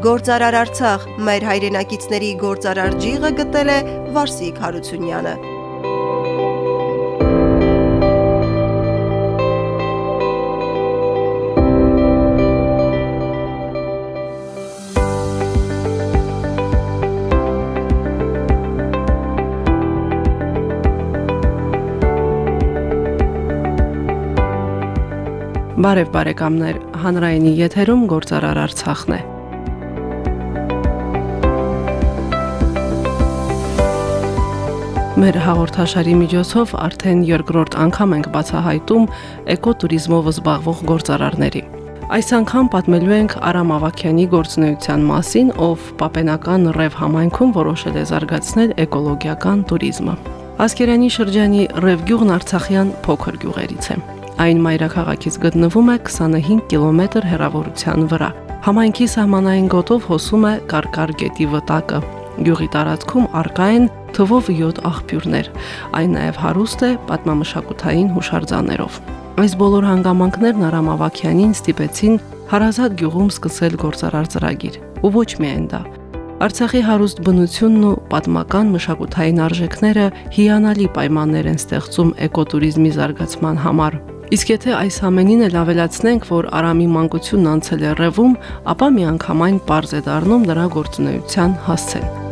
Գործարար Արցախ մեր հայրենակիցների գործարար ջիղը գտել է Վարսիկ Հարությունյանը Բարև բարեկամներ, հանրայինի եթերում գործարար Արցախն է։ Մեր հաղորդաշարի միջոցով արդեն երկրորդ անգամ ենք բացահայտում էկոտուրիզմով զբաղվող գործարարների։ Այս անգամ պատմելու ենք Արամ Ավակյանի գործնեության մասին, ով Պապենական Ռև համայնքում որոշել է զարգացնել էկոլոգիական туриզմը։ Ասկերյանի շրջանի Ռև գյուղն Արցախյան փոքր գյուղերից է։ Այն մայրաքաղաքից գտնվում է 25 կիլոմետր հեռավորության վրա։ Համայնքի սահմանային գոտով հոսում է Կարկար գետի վտակը։ Գյուղի տարածքում արկա են թվով 7 աղբյուրներ։ Այն նաև հարուստ է պատմամշակութային հուշարձաններով։ Այս բոլոր հանգամանքներն Արամ Ավակյանին ստիպեցին հարազատ գյուղում սկսել գործարար ծրագիր։ Ու ոչ միայն դա, Արցախի հարուստ բնությունն ու պատմական մշակութային արժեքները հիանալի պայմաններ են ստեղծում էկոտուրիզմի զարգացման համար։ Իսկ եթե այս ամենին էլ ավելացնենք, որ Արամի մանկությունն անցել է Ռևում, ապա միանգամայն པարզ է դառնում նրա գործունեության հասցեն։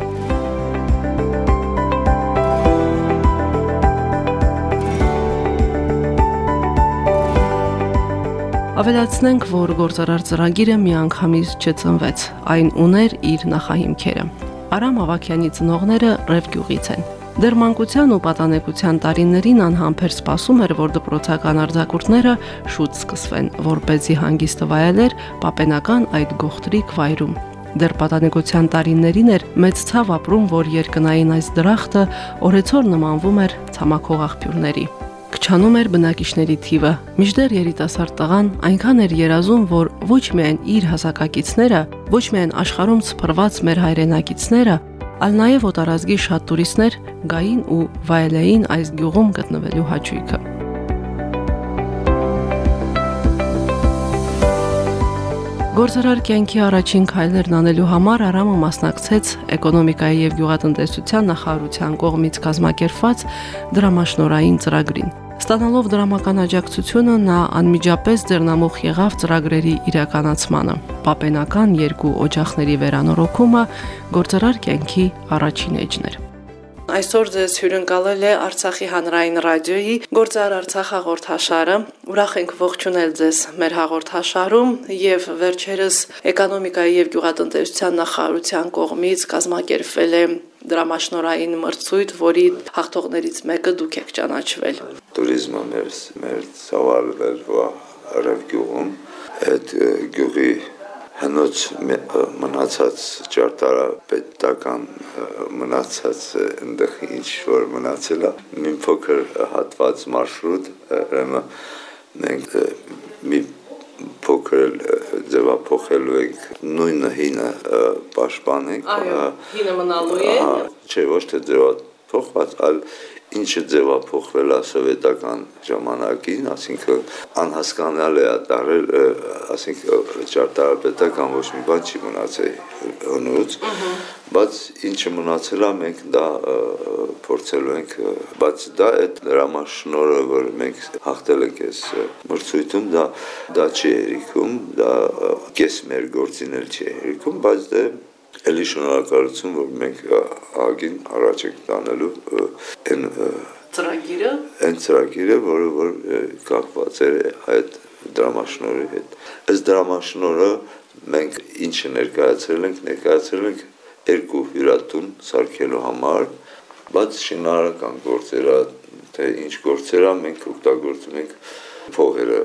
Ավելացնենք, որ գործարար ծրագիրը միանգամից չծնվեց, այն ուներ իր նախահիմքերը։ Արամ Ավակյանի ծնողները Ռև գյուղից են։ Դեռ մանկության ու պատանեկության տարիներին անհամբեր սպասում էր, որ դպրոցական արձակուրդները շուտ սկսվեն, որ เป զի հանգիստը վայելեր պապենական այդ գողտրիկ վայրում։ Դեռ պատանեկության տարիներին էր մեծ ցավ ապրում, որ երկնային այս դրախտը օրեցօր նմանվում էր ցամաքող աղբյուրների։ Քչանում էր բնակիչների թիվը։ Միջդեռ երիտասարդ տղան այնքան էր երազում, որ ոչ միայն իր հասակակիցները, ոչ միայն աշխարհում սփռված մեր հայրենակիցները, այլ նաև օտարազգի շատ տուրիստներ գային ու վայելեին այս գյուղում գտնվելու հաճույքը։ Գործարար կյանքի առաջին քայլերն անելու համար Արամը մասնակցեց էկոնոմիկայի եւ գյուղատնտեսության նախարարության կողմից կազմակերպված դրամաշնորային ծրագրին։ Ստանալով դրամական աջակցությունը նա անմիջապես ձեռնամուխ եղավ ծրագրերի իրականացմանը։ Պապենական երկու օջախների վերանորոգումը գործարար կյանքի առաջին էջն էր։ Այսօր ձեզ հյուրընկալել է Արցախի հանրային ռադիոյի Գործար Արցախ հաղորդաշարը։ Ուրախ ենք ողջունել ձեզ մեր հաղորդաշարում եւ վերջերս էկոնոմիկայի եւ գյուղատնտեսության նախարարության կողմից կազմակերպվել է դրամաշնորային մրցույթ, որի հաղթողներից մեկը դուք եք ճանաչվել։ Տուրիզմը մեր մեր ծավալվել արև գյուղում այդ գյուղի հնոց մնացած ճարտարապետական մնացած այնտեղ ինչ որ մնացել է մի փոքր հատված մարշրուտ ուրեմն մենք մի փոքր ձևափոխելու ենք նույնը հինը պաշտպանենք այո հինը մնալու է չէ ոչ թե ձևափոխված այլ ինչը ձևափոխվել է սովետական ժամանակին, ասինքն անհասկանալ է դարել, ասինքն ճարտարապետական ոչ մի բան չի մնացել հնուց, բայց ինչը մնացել է մենք դա փորձելու ենք, բայց դա այդ դրամաշնորը, որ մենք հաղթել ենք այս մրցույթում, դա դա չի երիքում, դա կես մեր գործին էլ չի երիքում, բայց դե Էլի շնորհակալություն, որ մենք ագին առաջ ենք տանելու այն ծրագիրը, այն ծրագիրը, որը որ կապված է այդ դրամաշնորհի հետ։ Այս դրամաշնորհը մենք ինչը ներկայացրել ենք, ներկայացրել ենք երկու հյուրատուն սարքելու համար, բայց շինարարական գործերը, թե ինչ գործերը մենք օգտագործում ենք փողերը,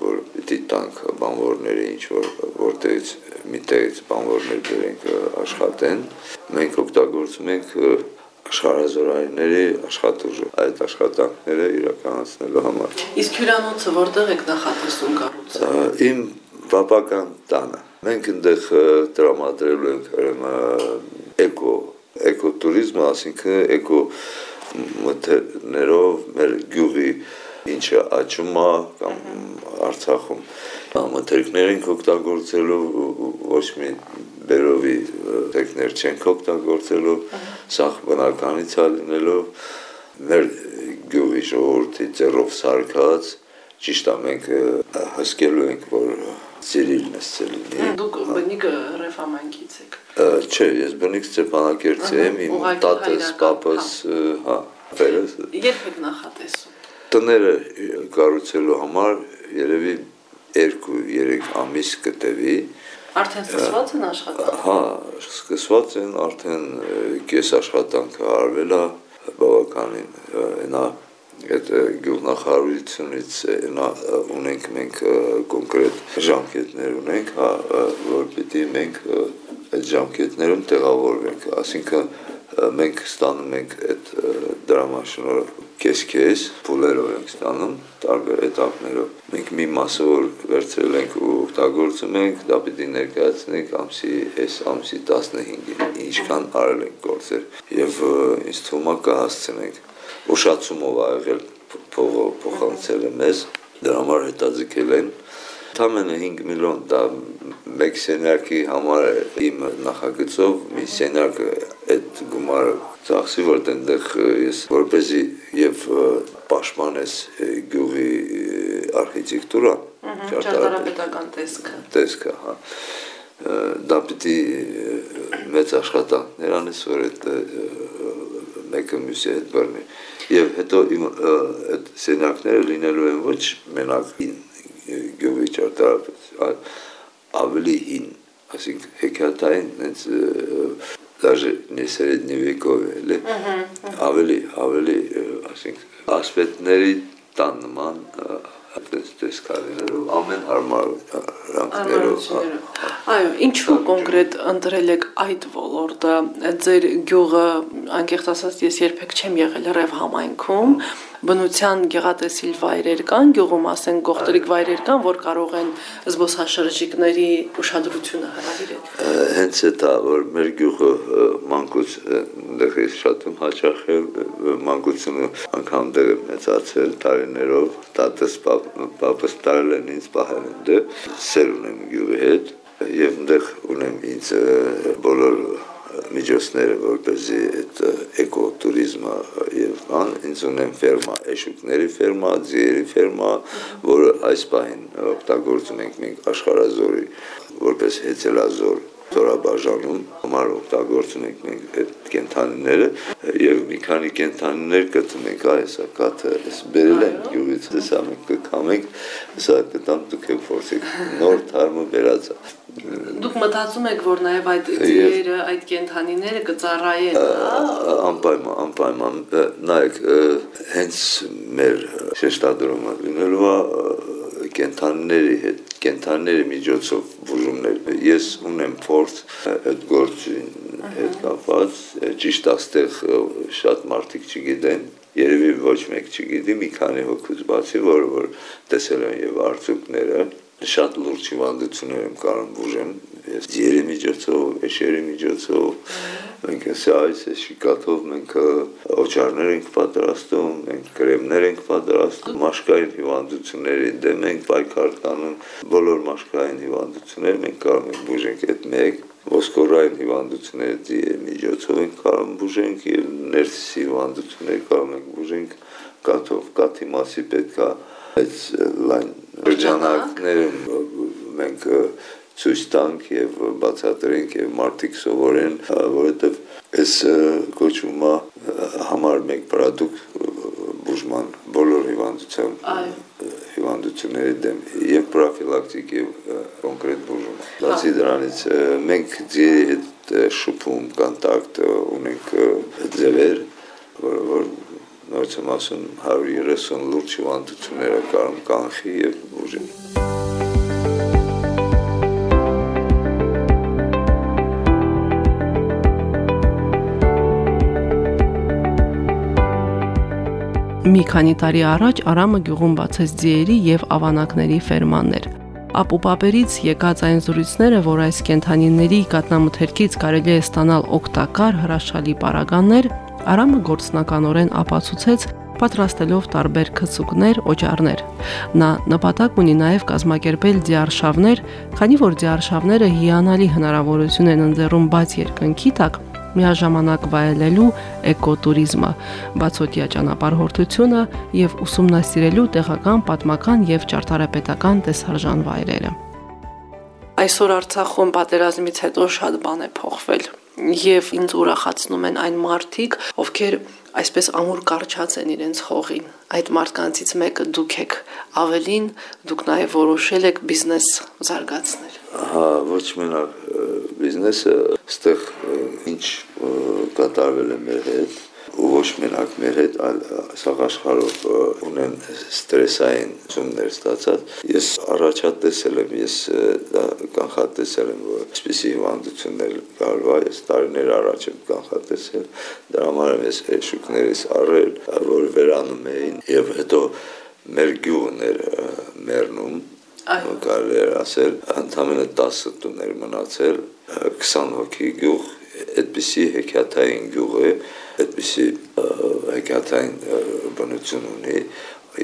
որ պիտի տանք բանվորները ինչ որ որտեղից միտեղից բանվորներ բերենք աշխատեն, մենք օգտագործում ենք աշխարհազորայինների աշխատուժը այդ աշխատանքները իրականացնելու համար։ Իսկ հյուրանոցը որտեղ եք նախատեսում կառուցել։ Իմ վապական տանը։ Մենք այնտեղ տրամադրելու ենք էկո էկոտուրիզմը, ասինքն էկո մթերներով մեր գյուղի ինչը աճում է կամ Արցախում մթերքներ ենք օգտագործելու ոչ մի բերովի տեխներ չենք օգտագործելու, սա բնականից է լինելով մեր գյուղի ժողովրդի ձեռով սարքած ճիշտ է մենք հսկելու ենք որ Սիրիլն է Սելինի։ Դուք բնիկ ռեֆամանկից եք։ Չէ, ես բնիկ Ստեփանակերտի եմ, իմ տատս, պապս, հա, Երբ եք նախատեսում։ Տները կառուցելու համար երևի 2-3 ամիս կտևի։ Արդեն սկսված են աշխատանքը։ Հա, սկսված են, արդեն կես աշխատանքը արվել է բավականին նա այդ գյուղնախարարությունից նա ունենք մենք կոնկրետ ժամկետներ ունենք, հա, որ պիտի մենք այդ ժամկետներում տեղավորվենք, ասինքն մենք ստանում ենք այդ դրամաշնորհ կես-կես փուլերով ենք ստանում տարբեր этаպներով։ Մենք մի մասը որ վերցրել ենք ու օգտագործում ենք, դա պիտի ներկայացնենք ամսի այս ամսի 15-ին, ինչքան արել ենք գործեր եւ ինձ թվում է կհասցնենք ուշացումով ա եղել փողը փոխանցելը մեզ դրա համար հետաձգել են Թամենը 5 միլիոն դա մեկ սենյակի համար իմ նախագծով մի սենյակ այդ գումարը ծախսի որ այնտեղ ես որպեսի եւ պաշտպանես գյուղի արխիտեկտուրա ճարտարապետական տեսքը տեսքը հա դա պիտի մեծ աշխատանքներ անես որ այդ մեկը մյուսի հետ բռնի եւ հետո իմ այդ սենյակները լինելու են ոչ մենակ ճարտարապետ ավելի հին, ասենք հեքիաթային այնց դաժե նեսերեդնի վեկով էլ է, ավելի, ավելի, ասենք, ասպետների տան նման այդպես տեսքարիներով, ամեն հարմարանքներով։ Այո, ինչու կոնկրետ ընտրել եք այդ ոլորտը, ձեր գյուղը, անկեղծ ասած, ես երբեք չեմ եղել Ռև համայնքում, բնության գեղատեսիլ վայրեր կան, գյուղում ասեն գողտրիկ վայրեր կան, որ կարող են զբոսաշրջիկների ուշադրությունը հրավիրել։ Հենց դա որ մեր գյուղը մանկուց ես շատ եմ հաճախել մանկությունը անգամ դեռ մեծացել տարիներով, տատս պապս տարել են ինձ պահել են դե սեր ունեմ գյուղի հետ եւ այնտեղ ունեմ ինձ բոլոր միջոցները որպեսզի այդ էկոտուրիզմը եւ բան ինձ ունեմ ֆերմա, էշուկների ֆերմա, ձիերի ֆերմա, որը այս պահին օգտագործում ենք մենք աշխարազորի որպես հեծելազոր ծորաբաժանում համար օգտագործում ենք մենք այդ կենթանիները եւ մի քանի կենթանիներ գտնում ենք այս կաթը այս բերել են գյուղից հեսա մենք կքամենք հեսա կտամ դուք եք փորձեք նոր թարմը բերած Դուք մտածում եք, որ նաև այդ ձիերը, այդ կենթանիները կծառայեն, հա? Անպայման, անպայման։ Նայեք, հենց մեր շեշտադրումը լինելու է կենթանիների հետ, կենթանիների միջոցով բուժումներ։ Ես ունեմ փորձ այդ գործին հետ կապված, ճիշտ աստեղ շատ մարդիկ չգիտեն, երևի ոչ մեկ չգիտի, մի քանի հոգուց բացի, որ որ տեսել են եւ արդյունքները շատ լուրջ հիվանդություններ եմ կարող բուժեմ ձիերի միջոցով, էշերի միջոցով մենք այս շիկաթով մենք օճառներ ենք պատրաստում, մենք կրեմներ ենք պատրաստում, մաշկային հիվանդությունների դեմ ենք պայքար տանում, բոլոր մաշկային հիվանդությունները մենք կարող ենք բուժենք այդ մեկ ոսկորային հիվանդությունների միջոցով ենք կարող բուժենք եւ ներսի հիվանդությունները կարող ենք բուժենք կաթով, կաթի մասի պետքա այս լայն շրջանակներում մենք ցույց տանք եւ բացատրենք եւ մարդիկ սովորեն, որովհետեւ այս կոչվում է համար մեկ product բուժման բոլոր հիվանդության հիվանդությունների դեմ եւ պրոֆիլակտիկ եւ կոնկրետ բուժում։ Բացի դրանից մենք ձիերի հետ շփում, կոնտակտ ունենք ձևեր, որ որ նորից եմ ասում 130 լուրջ հիվանդությունները կարող կանխի եւ ուժի։ Մի քանի տարի առաջ Արամը գյուղում բացեց ձիերի եւ ավանակների ֆերմաներ։ Ապուպապերից եկած այն զրույցները, որ այս կենթանիների կատնամթերքից կարելի է ստանալ օգտակար հրաշալի պարագաններ, Արամը գործնականորեն ապացուցեց, պատրաստելով տարբեր քծուկներ, օճառներ։ Նա նպատակ ունի նաև կազմակերպել ձիարշավներ, քանի որ ձիարշավները հիանալի հնարավորություն են ընձեռում բաց երկնքի տակ միաժամանակ վայելելու էկոտուրիզմը, բացօթյա ճանապարհորդությունը եւ ուսումնասիրելու տեղական պատմական եւ ճարտարապետական տեսարժան վայրերը։ Այսօր Արցախում պատերազմից հետո շատ բան է փոխվել եւ ինձ ուրախացնում են այն մարդիկ, ովքեր այսպես ամուր կարճած են իրենց հողին։ Այդ մարդկանցից մեկը դուք եք։ Ավելին դուք նաև որոշել եք բիզնես զարգացնել։ Հա, ոչ մենակ բիզնեսը, ստեղ ինչ կատարվել է մեր հետ, ոչ մենակ մեր հետ, այլ սաղ աշխարհով ունեն ստրեսային ծուններ ստացած։ Ես առաջատեսել եմ, ես կանխատեսել եմ, որ այսպիսի հիվանդություններ է, ես տարիներ առաջ եմ կանխատեսել։ Դրա համար եմ ես շուկներից առել, որ վերանում էին եւ հետո մեր գյուղն էր մեռնում կարելի է ասել, ընդամենը 10 տուներ մնացել, 20 հոգի գյուղ, այդպիսի հեքիաթային գյուղ է, այդպիսի հեքիաթային բնություն ունի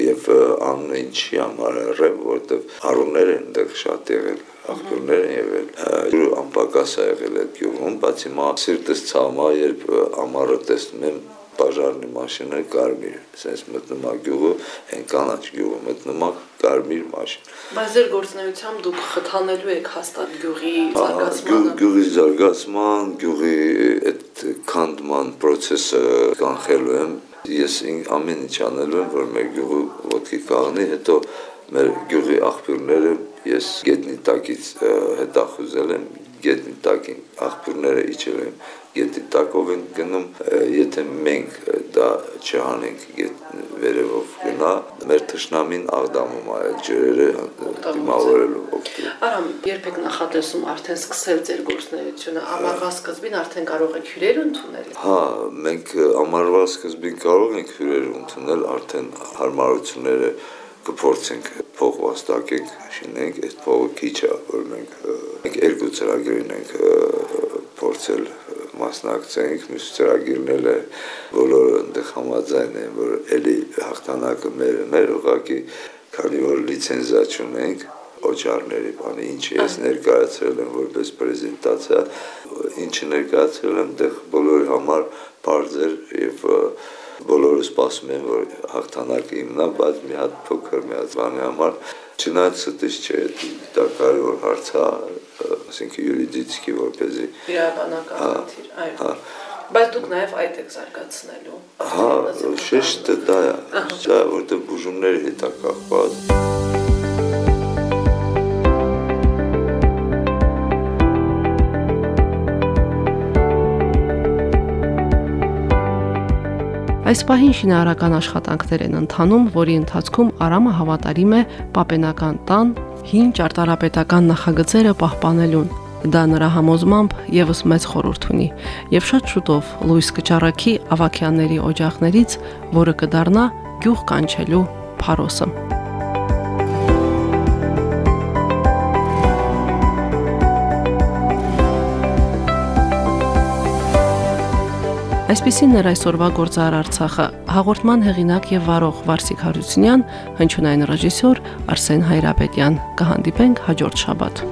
եւ անունը ինչի համար ռեմ որտեվ արուններ են դեռ շատ եղել աղբյուրներ են եղել անպակաս է եղել այդ գյուղում բացի մա սիրտս ցամա երբ ամառը տեսնում եմ բաժարնի մաշինը կարմիր, ասես մտնում է գյուղը, այն կանաչ գյուղը մտնում է կարմիր մաշին։ Բայց ձեր գործնեությամբ դուք խթանելու եք հաստատ գյուղի զարգացմանը։ Գյուղի զարգացման, գյուղի այդ քանդման process-ը կանխելու եմ։ Ես ամեն ինչ անելու եմ, որ մեր գյուղը ոտքի կաղնի, հետո մեր գյուղի աղբյուրները ես գետնի տակից հետախուզել եմ, գետնի տակին աղբյուրները իջել եմ գետի տակով են գնում, եթե մենք դա չանենք վերևով գնա, մեր թշնամին աղդամում է այդ ջրերը դիմավորելու օգտի։ Արամ, երբեք նախատեսում արդեն սկսել ձեր գործունեությունը, ամառվա սկզբին արդեն կարող եք հյուրեր ընդունել։ Հա, մենք ամառվա սկզբին կարող ենք հյուրեր ընդունել, արդեն հարմարությունները կփորձենք փող վաստակենք, շինենք, այդ փողը քիչ է, որ մենք մենք երկու ծրագիր ունենք փորձել մասնակցենք, մյուս ծրագիրները բոլորը այնտեղ համաձայն են, որ էլի հաղթանակը մեր մեր ուղակի, քանի որ լիցենզիա չունենք, օճառների բանի, ինչը ես ներկայացրել եմ որպես պրեզենտացիա, ինչը ներկայացրել եմ դեղ բոլորի համար բարձր եւ բոլորը սպասում են որ հաղթանակը իմնա, բայց մի հատ փոքր մի հատ բանի համար չնայած ստից չէ, դա կարևոր հարց է, ասենք յուրիդիցկի որպեսի իրականական խնդիր, այո։ Բայց դուք նաև այդ եք զարգացնելու։ Հա, շեշտը դա է, որտեղ բուժումների հետ է Այս պահին շինարարական աշխատանքներ են ընթանում, որի ընթացքում Արամը հավատարիմ է պապենական տան հին ճարտարապետական նախագծերը պահպանելուն։ Դա նրա համոզմամբ եւս մեծ խորհուրդ ունի եւ շատ շուտով լույս կճառակի ավակյանների օջախներից, որը կդառնա գյուղ կանչելու փարոսը։ Այսպեսին էր այսօրվա գործար Արցախը։ Հաղորդման հեղինակ եւ վարող Վարսիկ Հարությունյան, հնչյունային ռեժիսոր Արսեն Հայրապետյան։ Կհանդիպենք հաջորդ շաբաթ։